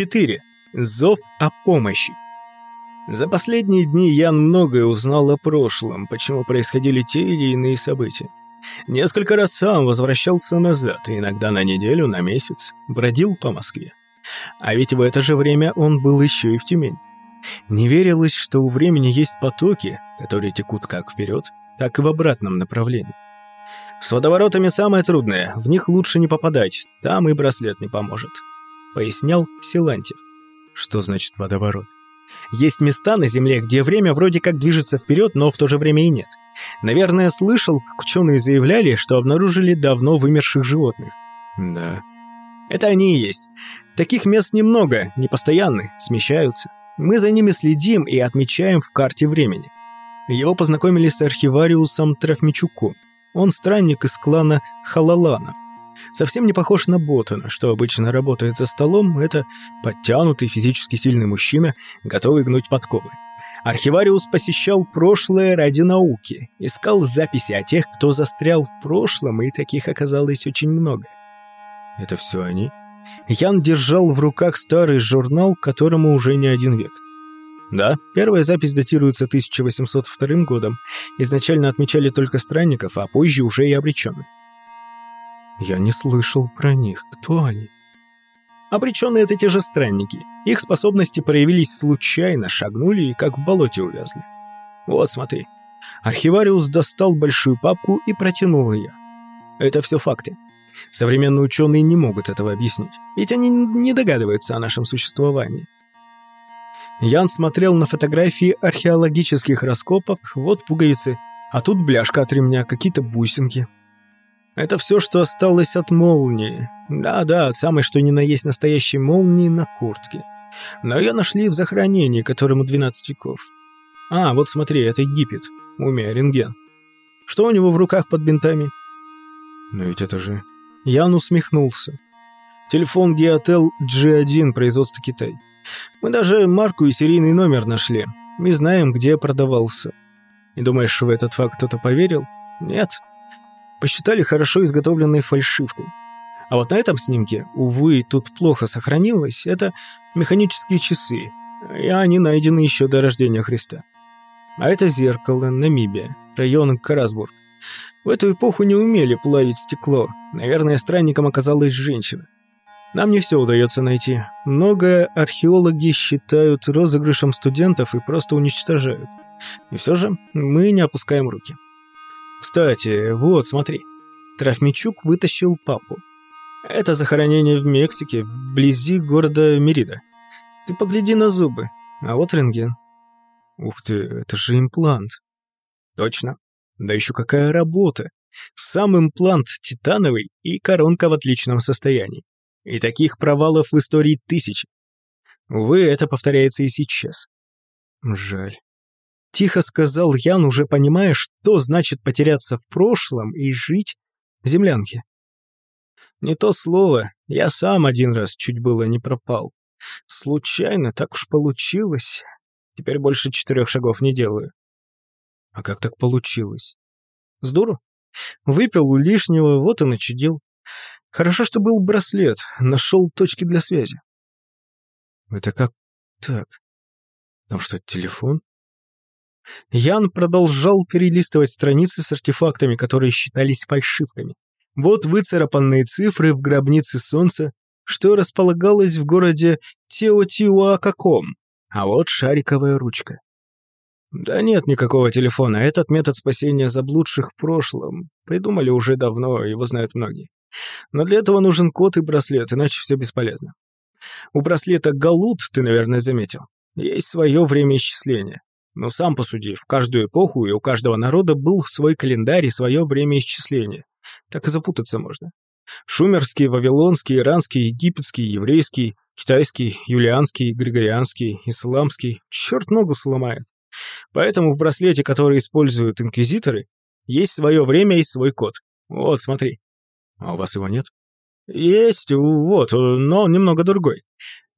4. Зов о помощи. За последние дни Ян многое узнал о прошлом, почему происходили те или иные события. Несколько раз сам возвращался назад, иногда на неделю, на месяц, бродил по Москве. А ведь в это же время он был еще и в Тюмень. Не верилось, что у времени есть потоки, которые текут как вперед, так и в обратном направлении. С водоворотами самое трудное, в них лучше не попадать, там и браслет не поможет. Пояснял Силантьев. Что значит водоворот? Есть места на Земле, где время вроде как движется вперед, но в то же время и нет. Наверное, слышал, как ученые заявляли, что обнаружили давно вымерших животных. Да. Это они и есть. Таких мест немного, непостоянны, смещаются. Мы за ними следим и отмечаем в карте времени. Его познакомили с архивариусом Трофмичуком. Он странник из клана Халаланов. Совсем не похож на Ботана, что обычно работает за столом, это подтянутый, физически сильный мужчина, готовый гнуть подковы. Архивариус посещал прошлое ради науки, искал записи о тех, кто застрял в прошлом, и таких оказалось очень много. Это все они? Ян держал в руках старый журнал, которому уже не один век. Да, первая запись датируется 1802 годом. Изначально отмечали только странников, а позже уже и обреченных. Я не слышал про них. Кто они? Обреченные — это те же странники. Их способности проявились случайно, шагнули и как в болоте увязли. Вот, смотри. Архивариус достал большую папку и протянул ее. Это все факты. Современные ученые не могут этого объяснить, ведь они не догадываются о нашем существовании. Ян смотрел на фотографии археологических раскопок, вот пуговицы, а тут бляшка от ремня, какие-то бусинки. Это все, что осталось от молнии. Да-да, от самой что ни на есть настоящей молнии на куртке. Но ее нашли в захоронении, которому 12 веков. А, вот смотри, это Египет. Мумия, рентген. Что у него в руках под бинтами? Но ведь это же... Ян усмехнулся. Телефон Geotel G1, производство Китай. Мы даже марку и серийный номер нашли. Мы знаем, где продавался. И думаешь, в этот факт кто-то поверил? Нет. Посчитали хорошо изготовленной фальшивкой. А вот на этом снимке, увы, тут плохо сохранилось, это механические часы, и они найдены еще до рождения Христа. А это зеркало, Намибия, район Карасбург. В эту эпоху не умели плавить стекло. Наверное, странником оказалась женщина. Нам не все удается найти. Многое археологи считают розыгрышем студентов и просто уничтожают. И все же мы не опускаем руки. Кстати, вот, смотри. Трофмичук вытащил папку. Это захоронение в Мексике, вблизи города Мерида. Ты погляди на зубы. А вот рентген. Ух ты, это же имплант. Точно. Да еще какая работа. Сам имплант титановый и коронка в отличном состоянии. И таких провалов в истории тысячи. Увы, это повторяется и сейчас. Жаль. Тихо сказал Ян, уже понимая, что значит потеряться в прошлом и жить в землянке. Не то слово, я сам один раз чуть было не пропал. Случайно так уж получилось. Теперь больше четырех шагов не делаю. А как так получилось? С дуру? Выпил лишнего, вот и начудил. Хорошо, что был браслет, нашел точки для связи. Это как так? Там что, телефон? Ян продолжал перелистывать страницы с артефактами, которые считались фальшивками. Вот выцарапанные цифры в гробнице солнца, что располагалось в городе Теотиуакаком, а вот шариковая ручка. Да нет никакого телефона, этот метод спасения заблудших в прошлом придумали уже давно, его знают многие. Но для этого нужен код и браслет, иначе все бесполезно. У браслета Галут, ты, наверное, заметил, есть свое время исчисления. Но сам посуди, в каждую эпоху и у каждого народа был свой календарь и свое время исчисления. Так и запутаться можно. Шумерский, вавилонский, иранский, египетский, еврейский, китайский, юлианский, григорианский, исламский. Черт ногу сломает. Поэтому в браслете, который используют инквизиторы, есть свое время и свой код. Вот, смотри. А у вас его нет? Есть, вот, но немного другой.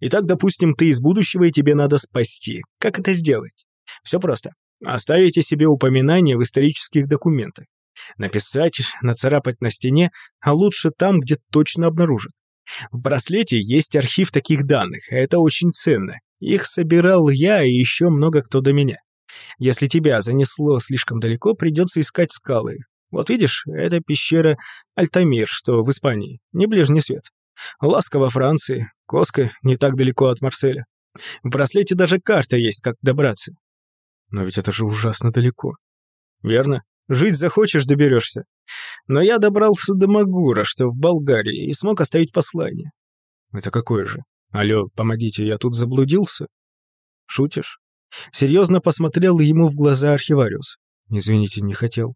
Итак, допустим, ты из будущего и тебе надо спасти. Как это сделать? Все просто. Оставите себе упоминание в исторических документах. Написать, нацарапать на стене, а лучше там, где точно обнаружат. В браслете есть архив таких данных, это очень ценно. Их собирал я и еще много кто до меня. Если тебя занесло слишком далеко, придется искать скалы. Вот видишь, это пещера Альтамир, что в Испании, не ближний свет. Ласка во Франции, Коска не так далеко от Марселя. В браслете даже карта есть, как добраться. Но ведь это же ужасно далеко. Верно. Жить захочешь, доберешься. Но я добрался до Магура, что в Болгарии, и смог оставить послание. Это какое же? Алло, помогите, я тут заблудился? Шутишь? Серьезно посмотрел ему в глаза архивариус. Извините, не хотел.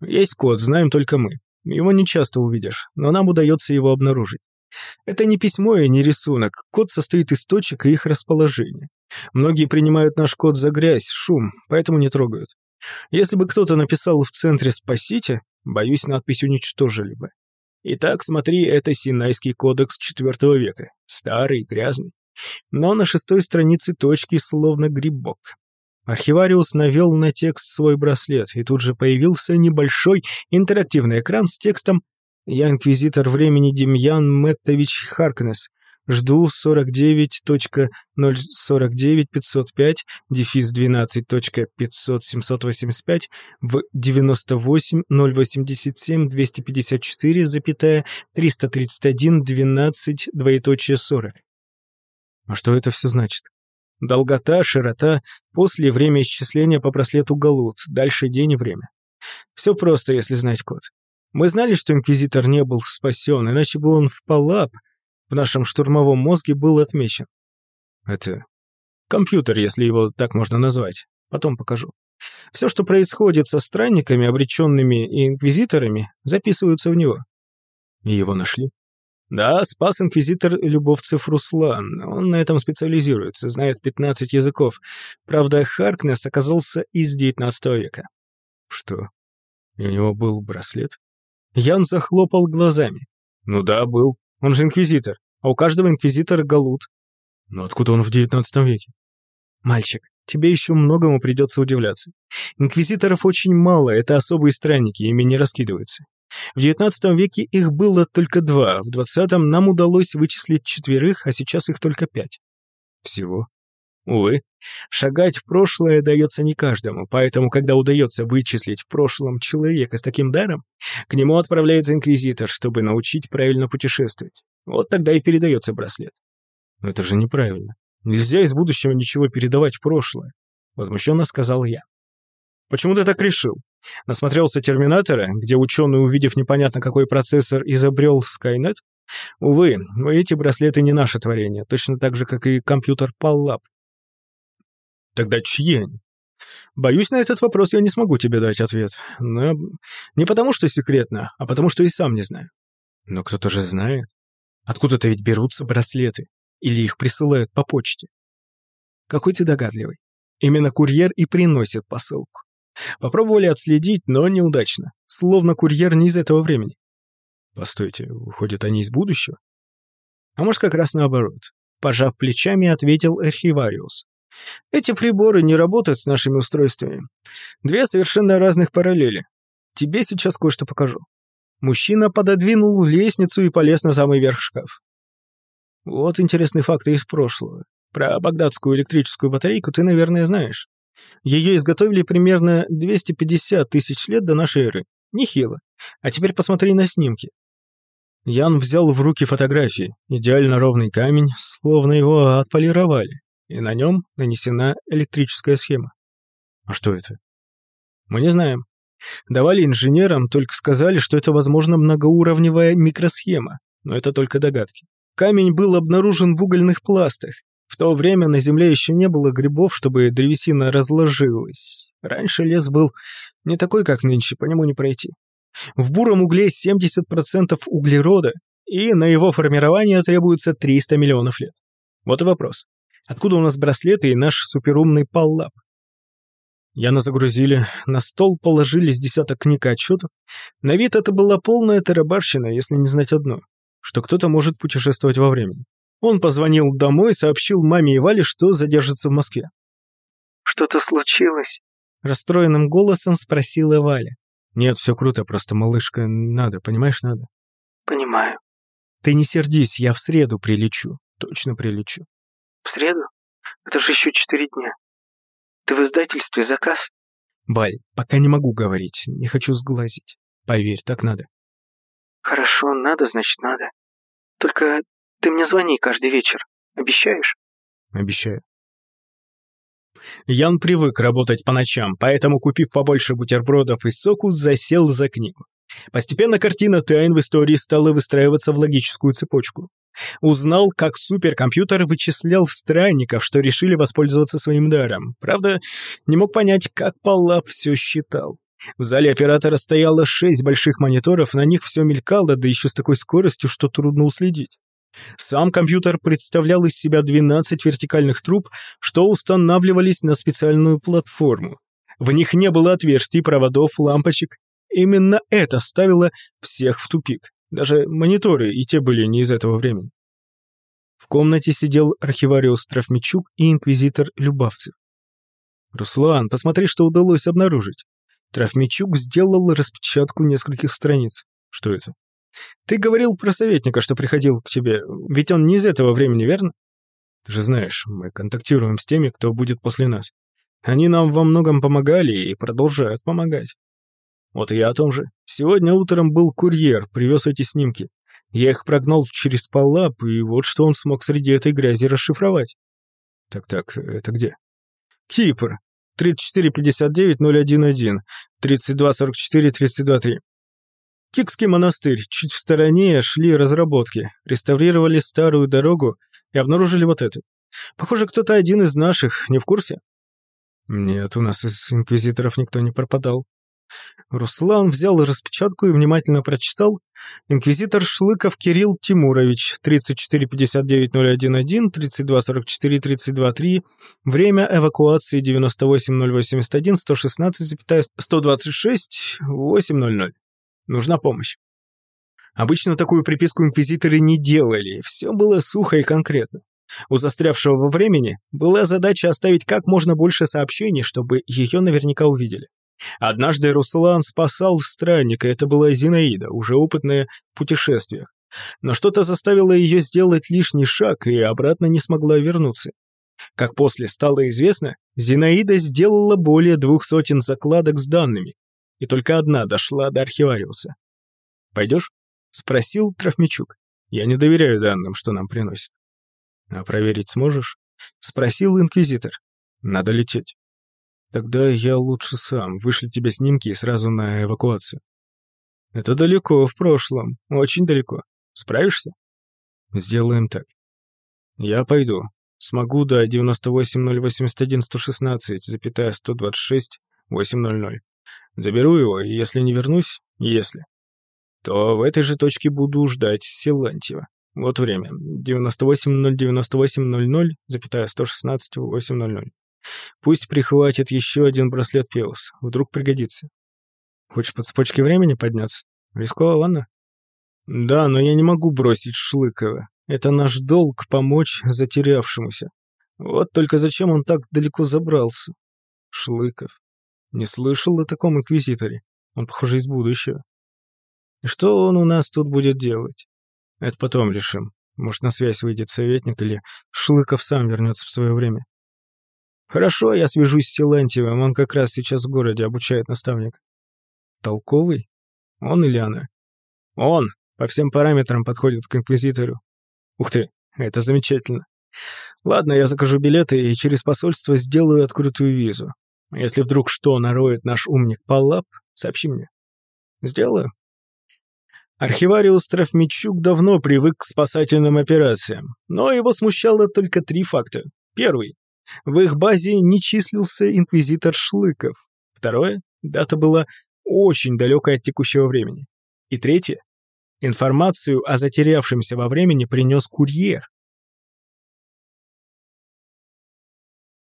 Есть код, знаем только мы. Его не часто увидишь, но нам удается его обнаружить. Это не письмо и не рисунок. Код состоит из точек и их расположения. Многие принимают наш код за грязь, шум, поэтому не трогают. Если бы кто-то написал в центре «Спасите», боюсь, надпись уничтожили бы. Итак, смотри, это Синайский кодекс IV века. Старый, грязный. Но на шестой странице точки словно грибок. Архивариус навел на текст свой браслет, и тут же появился небольшой интерактивный экран с текстом «Я инквизитор времени Демьян Мэттович Харкнес. Жду 49.049.505, дефис 12.500.785 в 98.087.254, запятая 331.12, двоеточие 40. А что это все значит? Долгота, широта, после время исчисления по браслету Галут, дальше день и время. Все просто, если знать код. Мы знали, что Инквизитор не был спасен, иначе бы он в Палап в нашем штурмовом мозге был отмечен. Это компьютер, если его так можно назвать. Потом покажу. Все, что происходит со странниками, обреченными и инквизиторами, записываются в него. И его нашли. Да, спас инквизитор Любовцев Руслан. Он на этом специализируется, знает 15 языков. Правда, Харкнес оказался из 19 века. Что? У него был браслет? Ян захлопал глазами. Ну да, был. Он же инквизитор. А у каждого инквизитора галут. Но откуда он в 19 веке? Мальчик, тебе еще многому придется удивляться. Инквизиторов очень мало, это особые странники, ими не раскидываются. В XIX веке их было только два, в XX нам удалось вычислить четверых, а сейчас их только пять. Всего. Увы, шагать в прошлое дается не каждому, поэтому, когда удается вычислить в прошлом человека с таким даром, к нему отправляется инквизитор, чтобы научить правильно путешествовать. Вот тогда и передается браслет. Но это же неправильно. Нельзя из будущего ничего передавать в прошлое, возмущенно сказал я. Почему ты так решил? Насмотрелся «Терминатора», где ученый, увидев непонятно какой процессор, изобрел Skynet? Увы, эти браслеты не наше творение, точно так же, как и компьютер PalLab. Тогда чьи они? Боюсь, на этот вопрос я не смогу тебе дать ответ. Но не потому, что секретно, а потому, что и сам не знаю. Но кто-то же знает. Откуда-то ведь берутся браслеты. Или их присылают по почте. Какой ты догадливый. Именно курьер и приносит посылку. Попробовали отследить, но неудачно. Словно курьер не из этого времени. Постойте, выходят они из будущего? А может, как раз наоборот. Пожав плечами, ответил архивариус. Эти приборы не работают с нашими устройствами. Две совершенно разных параллели. Тебе сейчас кое-что покажу. Мужчина пододвинул лестницу и полез на самый верх шкаф. Вот интересные факты из прошлого. Про багдадскую электрическую батарейку ты, наверное, знаешь. Ее изготовили примерно 250 тысяч лет до нашей эры. Нехило. А теперь посмотри на снимки. Ян взял в руки фотографии. Идеально ровный камень, словно его отполировали. И на нем нанесена электрическая схема. А что это? Мы не знаем. Давали инженерам, только сказали, что это, возможно, многоуровневая микросхема. Но это только догадки. Камень был обнаружен в угольных пластах. В то время на земле еще не было грибов, чтобы древесина разложилась. Раньше лес был не такой, как нынче, по нему не пройти. В буром угле 70% углерода, и на его формирование требуется 300 миллионов лет. Вот и вопрос. Откуда у нас браслеты и наш суперумный паллап? Яна загрузили, на стол положили с десяток книг и отчетов. На вид это была полная тарабарщина, если не знать одно, что кто-то может путешествовать во времени. Он позвонил домой, сообщил маме и Вале, что задержится в Москве. «Что-то случилось?» Расстроенным голосом спросила Валя. «Нет, все круто, просто малышка надо, понимаешь, надо». «Понимаю». Ты не сердись, я в среду прилечу. Точно прилечу. В среду? Это же еще четыре дня. Ты в издательстве заказ? Валь, пока не могу говорить, не хочу сглазить. Поверь, так надо. Хорошо, надо, значит, надо. Только ты мне звони каждый вечер. Обещаешь? Обещаю. Ян привык работать по ночам, поэтому, купив побольше бутербродов и соку, засел за книгу. Постепенно картина тайн в истории стала выстраиваться в логическую цепочку. Узнал, как суперкомпьютер вычислял странников, что решили воспользоваться своим даром. Правда, не мог понять, как Паллап все считал. В зале оператора стояло шесть больших мониторов, на них все мелькало, да еще с такой скоростью, что трудно уследить. Сам компьютер представлял из себя 12 вертикальных труб, что устанавливались на специальную платформу. В них не было отверстий, проводов, лампочек. Именно это ставило всех в тупик. Даже мониторы и те были не из этого времени. В комнате сидел архивариус Трофмичук и инквизитор Любавцев. «Руслан, посмотри, что удалось обнаружить». Трофмичук сделал распечатку нескольких страниц. «Что это?» Ты говорил про советника, что приходил к тебе. Ведь он не из этого времени, верно? Ты же знаешь, мы контактируем с теми, кто будет после нас. Они нам во многом помогали и продолжают помогать. Вот я о том же. Сегодня утром был курьер, привез эти снимки. Я их прогнал через Палап, и вот что он смог среди этой грязи расшифровать. Так-так, это где? Кипр. 3459-011, 3244-323. Кикский монастырь. Чуть в стороне шли разработки. Реставрировали старую дорогу и обнаружили вот это. Похоже, кто-то один из наших. Не в курсе? Нет, у нас из инквизиторов никто не пропадал. Руслан взял распечатку и внимательно прочитал. Инквизитор Шлыков Кирилл Тимурович, 3459-011, 3244-323, время эвакуации 98-081, 116,126-800. Нужна помощь. Обычно такую приписку инквизиторы не делали, все было сухо и конкретно. У застрявшего во времени была задача оставить как можно больше сообщений, чтобы ее наверняка увидели. Однажды Руслан спасал странника, это была Зинаида, уже опытная в путешествиях. Но что-то заставило ее сделать лишний шаг и обратно не смогла вернуться. Как после стало известно, Зинаида сделала более двух сотен закладок с данными, и только одна дошла до архивариуса. «Пойдешь?» — спросил Трофмичук. «Я не доверяю данным, что нам приносят». «А проверить сможешь?» — спросил инквизитор. «Надо лететь». «Тогда я лучше сам. Вышлю тебе снимки и сразу на эвакуацию». «Это далеко в прошлом. Очень далеко. Справишься?» «Сделаем так. Я пойду. Смогу до 98081116, запятая 126, 800. Заберу его, и если не вернусь, если, то в этой же точке буду ждать Силантьева. Вот время. 98.098.00, запятая 116.800. Пусть прихватит еще один браслет Пеус. Вдруг пригодится. Хочешь по цепочке времени подняться? Рискованно? Да, но я не могу бросить Шлыкова. Это наш долг помочь затерявшемуся. Вот только зачем он так далеко забрался? Шлыков. Не слышал о таком инквизиторе. Он, похоже, из будущего. И что он у нас тут будет делать? Это потом решим. Может, на связь выйдет советник, или Шлыков сам вернется в свое время. Хорошо, я свяжусь с Силантьевым, он как раз сейчас в городе обучает наставник. Толковый? Он или она? Он! По всем параметрам подходит к инквизитору. Ух ты, это замечательно. Ладно, я закажу билеты и через посольство сделаю открытую визу. Если вдруг что нароет наш умник Паллап, сообщи мне. Сделаю. Архивариус Трофмичук давно привык к спасательным операциям, но его смущало только три факта. Первый. В их базе не числился инквизитор Шлыков. Второе. Дата была очень далекая от текущего времени. И третье. Информацию о затерявшемся во времени принес курьер.